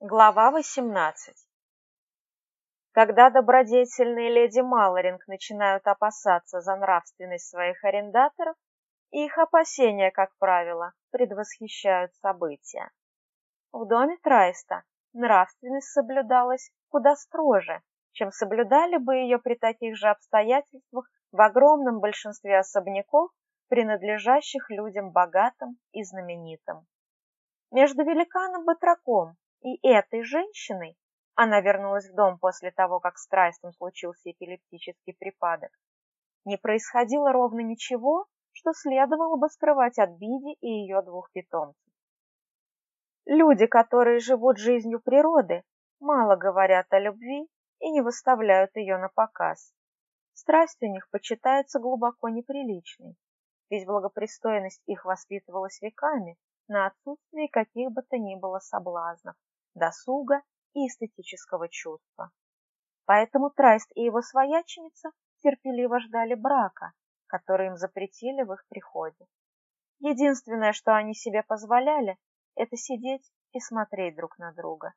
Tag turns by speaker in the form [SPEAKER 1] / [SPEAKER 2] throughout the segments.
[SPEAKER 1] Глава 18 Когда добродетельные леди Малоринг начинают опасаться за нравственность своих арендаторов, их опасения, как правило, предвосхищают события. В доме Трайста нравственность соблюдалась куда строже, чем соблюдали бы ее при таких же обстоятельствах в огромном большинстве особняков, принадлежащих людям богатым и знаменитым. Между великаном-батраком и этой женщиной, она вернулась в дом после того, как с Трайстом случился эпилептический припадок, не происходило ровно ничего, что следовало бы скрывать от Биди и ее двух питомцев. Люди, которые живут жизнью природы, мало говорят о любви и не выставляют ее на показ. Страсть у них почитается глубоко неприличной, ведь благопристойность их воспитывалась веками на отсутствии каких бы то ни было соблазнов досуга и эстетического чувства. Поэтому Трайст и его свояченица терпеливо ждали брака, который им запретили в их приходе. Единственное, что они себе позволяли, это сидеть и смотреть друг на друга.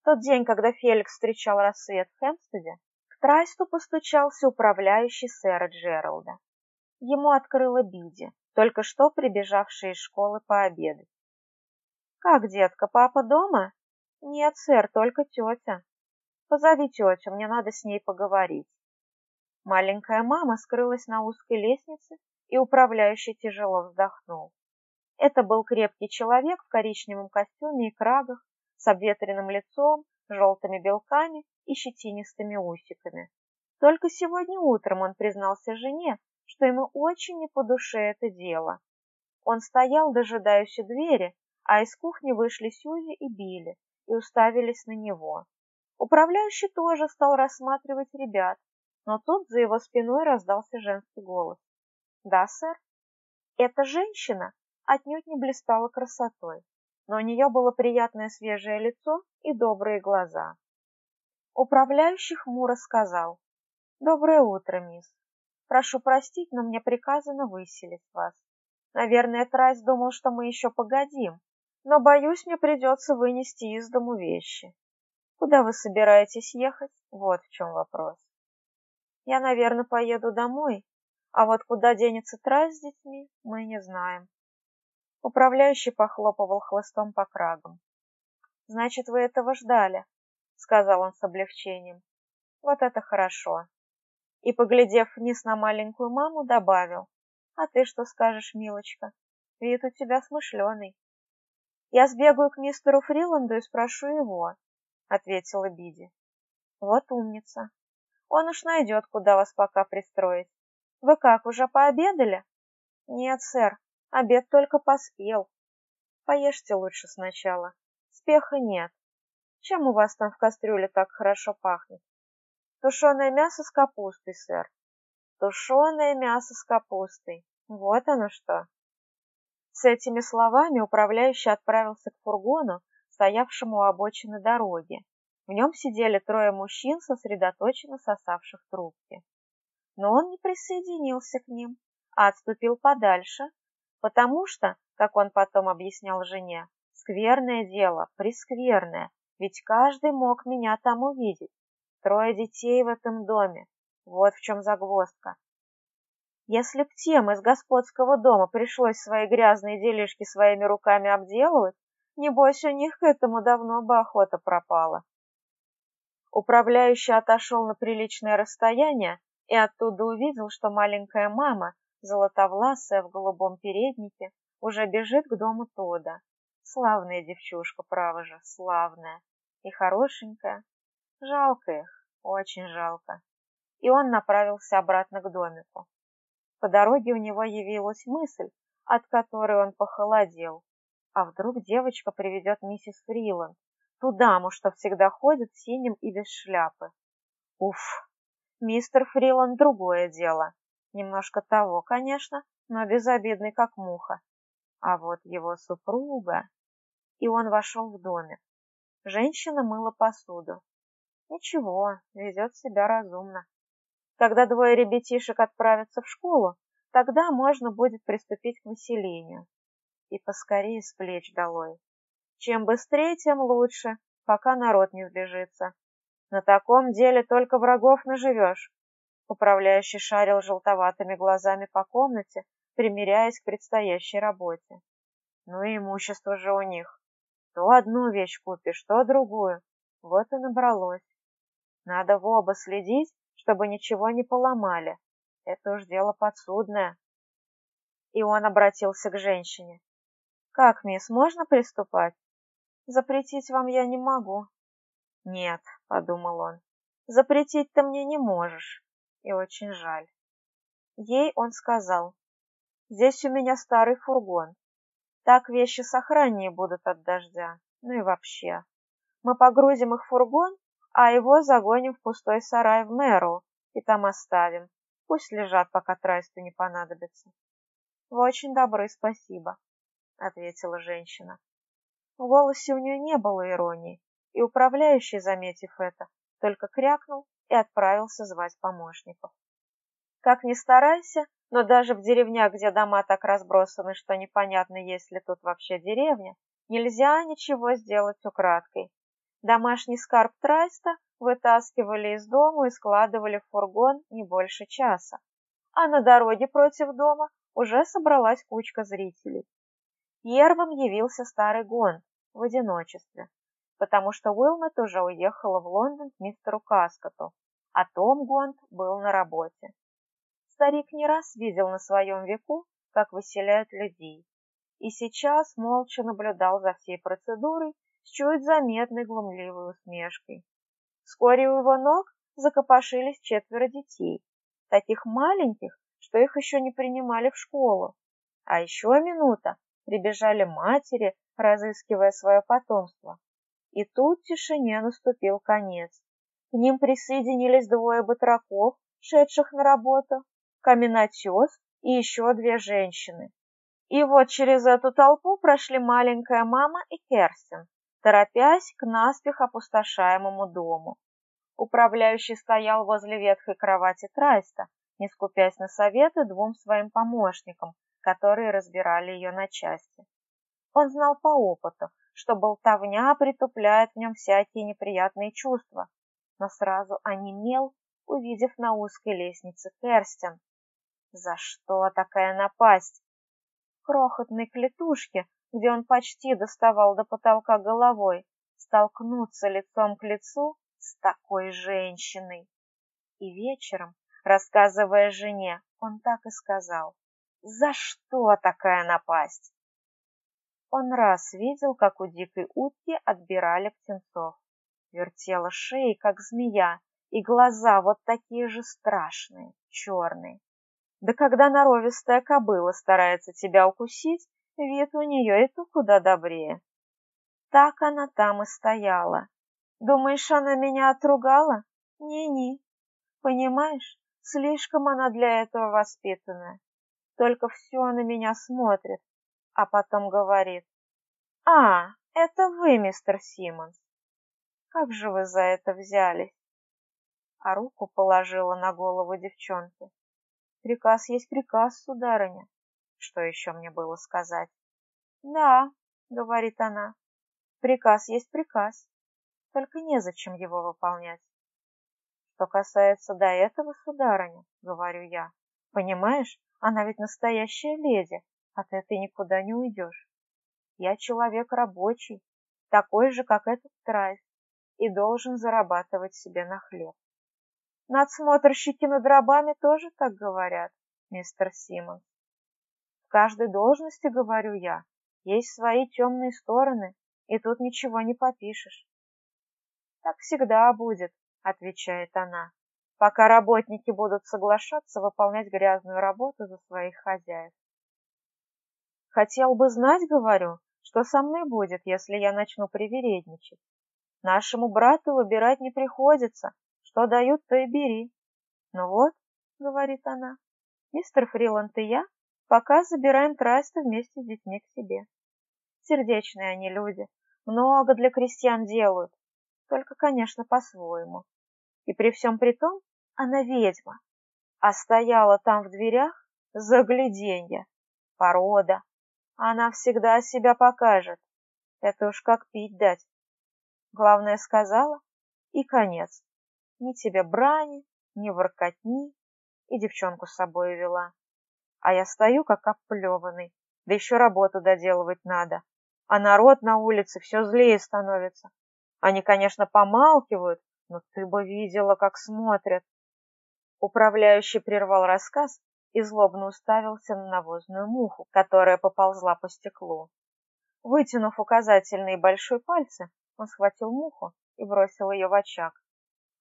[SPEAKER 1] В тот день, когда Феликс встречал рассвет в Хэмпстеде, к Трайсту постучался управляющий сэра Джералда. Ему открыла Биди, только что прибежавшая из школы пообедать. «Как, детка, папа дома?» «Нет, сэр, только тетя. Позови тетю, мне надо с ней поговорить». Маленькая мама скрылась на узкой лестнице, и управляющий тяжело вздохнул. Это был крепкий человек в коричневом костюме и крагах, с обветренным лицом, желтыми белками и щетинистыми усиками. Только сегодня утром он признался жене, что ему очень не по душе это дело. Он стоял, дожидаясь у двери, а из кухни вышли Сьюзи и Билли, и уставились на него. Управляющий тоже стал рассматривать ребят, но тут за его спиной раздался женский голос. «Да, сэр?» Эта женщина отнюдь не блистала красотой, но у нее было приятное свежее лицо и добрые глаза. Управляющий хмуро сказал, «Доброе утро, мисс. Прошу простить, но мне приказано выселить вас. Наверное, Трайс думал, что мы еще погодим, но, боюсь, мне придется вынести из дому вещи. Куда вы собираетесь ехать? Вот в чем вопрос. Я, наверное, поеду домой, а вот куда денется Трай с детьми, мы не знаем. Управляющий похлопывал хлыстом по крагам. «Значит, вы этого ждали», — сказал он с облегчением. «Вот это хорошо». И, поглядев вниз на маленькую маму, добавил. «А ты что скажешь, милочка? Вид у тебя смышленый». «Я сбегаю к мистеру Фриланду и спрошу его», — ответила Биди. «Вот умница. Он уж найдет, куда вас пока пристроить. Вы как, уже пообедали?» «Нет, сэр, обед только поспел. Поешьте лучше сначала. Спеха нет. Чем у вас там в кастрюле так хорошо пахнет?» «Тушеное мясо с капустой, сэр». «Тушеное мясо с капустой. Вот оно что!» С этими словами управляющий отправился к фургону, стоявшему у обочины дороги. В нем сидели трое мужчин, сосредоточенно сосавших трубки. Но он не присоединился к ним, а отступил подальше, потому что, как он потом объяснял жене, скверное дело, прескверное, ведь каждый мог меня там увидеть. Трое детей в этом доме. Вот в чем загвоздка. Если б тем из господского дома пришлось свои грязные делишки своими руками обделывать, небось у них к этому давно бы охота пропала. Управляющий отошел на приличное расстояние и оттуда увидел, что маленькая мама, золотовласая в голубом переднике, уже бежит к дому Тода. Славная девчушка, право же, славная и хорошенькая. Жалко их, очень жалко. И он направился обратно к домику. По дороге у него явилась мысль, от которой он похолодел. А вдруг девочка приведет миссис Фриланд, ту даму, что всегда ходит синим и без шляпы? Уф, мистер Фриланд другое дело. Немножко того, конечно, но безобидный, как муха. А вот его супруга... И он вошел в домик. Женщина мыла посуду. Ничего, ведет себя разумно. Когда двое ребятишек отправятся в школу, тогда можно будет приступить к выселению. И поскорее с плеч долой. Чем быстрее, тем лучше, пока народ не сбежится. На таком деле только врагов наживешь. Управляющий шарил желтоватыми глазами по комнате, примиряясь к предстоящей работе. Ну и имущество же у них. То одну вещь купишь, то другую. Вот и набралось. Надо в оба следить, чтобы ничего не поломали. Это уж дело подсудное. И он обратился к женщине. «Как, мисс, можно приступать?» «Запретить вам я не могу». «Нет», — подумал он, — «запретить ты мне не можешь, и очень жаль». Ей он сказал, «Здесь у меня старый фургон, так вещи сохраннее будут от дождя, ну и вообще. Мы погрузим их в фургон, а его загоним в пустой сарай в Мэру и там оставим. Пусть лежат, пока трайсту не понадобится. Вы очень добры, спасибо, ответила женщина. В голосе у нее не было иронии, и управляющий, заметив это, только крякнул и отправился звать помощников. Как ни старайся, но даже в деревнях, где дома так разбросаны, что непонятно, есть ли тут вообще деревня, нельзя ничего сделать украдкой. Домашний скарб Трайста вытаскивали из дома и складывали в фургон не больше часа. А на дороге против дома уже собралась кучка зрителей. Первым явился старый Гонт в одиночестве, потому что Уилмет уже уехала в Лондон к мистеру Каскоту, а Том Гонт был на работе. Старик не раз видел на своем веку, как выселяют людей, и сейчас молча наблюдал за всей процедурой с чуть заметной глумливой усмешкой. Вскоре у его ног закопошились четверо детей, таких маленьких, что их еще не принимали в школу. А еще минута прибежали матери, разыскивая свое потомство. И тут тишине наступил конец. К ним присоединились двое батраков, шедших на работу, каменотес и еще две женщины. И вот через эту толпу прошли маленькая мама и Керстин, торопясь к наспех опустошаемому дому. Управляющий стоял возле ветхой кровати Трайста, не скупясь на советы двум своим помощникам, которые разбирали ее на части. Он знал по опыту, что болтовня притупляет в нем всякие неприятные чувства, но сразу онемел, увидев на узкой лестнице Керстин. За что такая напасть? Крохотной клетушке, где он почти доставал до потолка головой, столкнуться лицом к лицу с такой женщиной. И вечером, рассказывая жене, он так и сказал. «За что такая напасть?» Он раз видел, как у дикой утки отбирали птенцов. Вертела шеей, как змея, и глаза вот такие же страшные, черные. Да когда норовистая кобыла старается тебя укусить, вид у нее и то куда добрее. Так она там и стояла. Думаешь, она меня отругала? Не-не. Понимаешь, слишком она для этого воспитанная. Только все на меня смотрит, а потом говорит. «А, это вы, мистер Симмонс. Как же вы за это взялись?» А руку положила на голову девчонки. Приказ есть приказ, сударыня. Что еще мне было сказать? Да, говорит она, приказ есть приказ, только незачем его выполнять. Что касается до этого, сударыня, говорю я, понимаешь, она ведь настоящая леди, от этой никуда не уйдешь. Я человек рабочий, такой же, как этот Трайс, и должен зарабатывать себе на хлеб. Надсмотрщики над рабами тоже так говорят, мистер Симмонс. В каждой должности, говорю я, есть свои темные стороны, и тут ничего не попишешь. Так всегда будет, отвечает она, пока работники будут соглашаться выполнять грязную работу за своих хозяев. Хотел бы знать, говорю, что со мной будет, если я начну привередничать. Нашему брату выбирать не приходится, что дают, то и бери. Ну вот, говорит она, мистер Фриланд и я пока забираем Трайста вместе с детьми к себе. Сердечные они люди, много для крестьян делают, только, конечно, по-своему. И при всем при том, она ведьма, а стояла там в дверях загляденье, порода. Она всегда себя покажет, это уж как пить дать. Главное сказала, и конец. Ни тебе брани, ни воркотни, и девчонку с собой вела. А я стою, как оплеванный, да еще работу доделывать надо. А народ на улице все злее становится. Они, конечно, помалкивают, но ты бы видела, как смотрят. Управляющий прервал рассказ и злобно уставился на навозную муху, которая поползла по стеклу. Вытянув указательные большой пальцы, он схватил муху и бросил ее в очаг.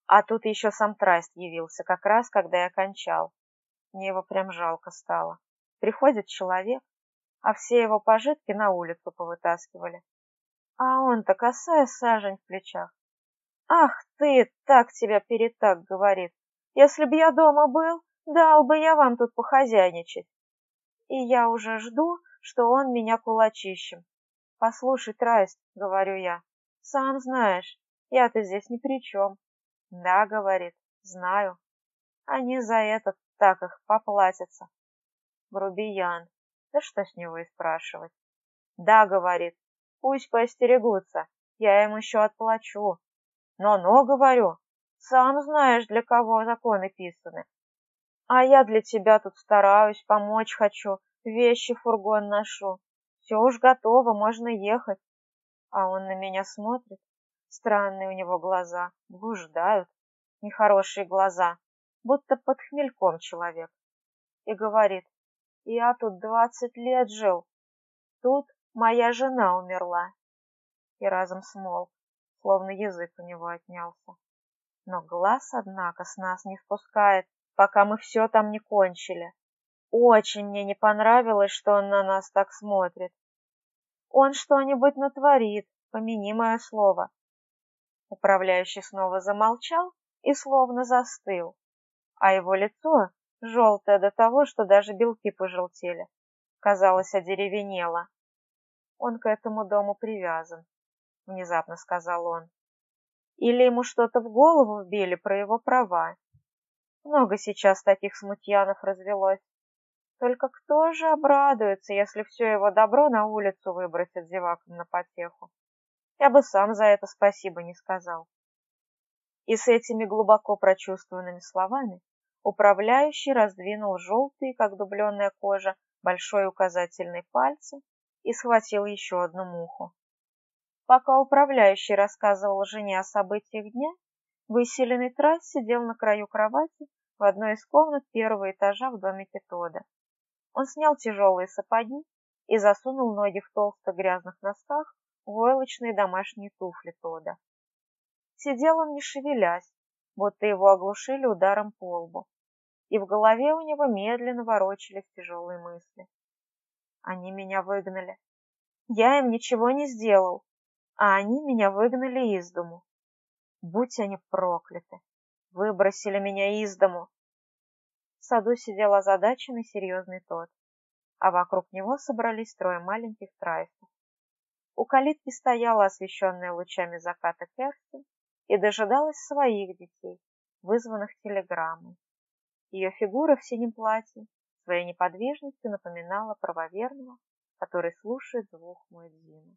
[SPEAKER 1] А тут еще сам Траст явился, как раз, когда я кончал. Мне его прям жалко стало. Приходит человек, а все его пожитки на улицу повытаскивали. А он-то косая сажень в плечах. «Ах ты, так тебя перетак говорит! Если б я дома был, дал бы я вам тут похозяйничать!» И я уже жду, что он меня кулачищем. «Послушай, Трайст, — говорю я, — сам знаешь, я-то здесь ни при чем». «Да, — говорит, — знаю. Они за это так их поплатятся». Грубиян. Да что с него и спрашивать. «Да, — говорит, — пусть поостерегутся, я им еще отплачу. Но-но, говорю, сам знаешь, для кого законы писаны. А я для тебя тут стараюсь, помочь хочу, вещи в фургон ношу. Все уж готово, можно ехать. А он на меня смотрит. Странные у него глаза, блуждают. Нехорошие глаза, будто под хмельком человек. И говорит, я тут двадцать лет жил. Тут моя жена умерла. И разом смолк словно язык у него отнялся. Но глаз, однако, с нас не спускает, пока мы все там не кончили. Очень мне не понравилось, что он на нас так смотрит. Он что-нибудь натворит, помяни мое слово. Управляющий снова замолчал и словно застыл, а его лицо, желтое до того, что даже белки пожелтели, казалось, одеревенело. Он к этому дому привязан внезапно сказал он. Или ему что-то в голову вбили про его права. Много сейчас таких смутьянов развелось. Только кто же обрадуется, если все его добро на улицу выбросят зевакам на потеху? Я бы сам за это спасибо не сказал. И с этими глубоко прочувствованными словами управляющий раздвинул желтые, как дубленная кожа, большой указательный пальцы и схватил еще одну муху. Пока управляющий рассказывал жене о событиях дня, выселенный Трасс сидел на краю кровати в одной из комнат первого этажа в доме Тода. Он снял тяжелые сапоги и засунул ноги в толстых грязных носках в войлочные домашние туфли Тода. Сидел он не шевелясь, будто его оглушили ударом по лбу, и в голове у него медленно ворочались тяжелые мысли. Они меня выгнали. Я им ничего не сделал, а они меня выгнали из дому. Будь они прокляты, выбросили меня из дому. В саду сидел озадаченный серьезный тот, а вокруг него собрались трое маленьких трайфов. У калитки стояла освещенная лучами заката Керстин и дожидалась своих детей, вызванных телеграммой. Ее фигура в синем платье своей неподвижностью напоминала правоверного, который слушает звук Муэдзина.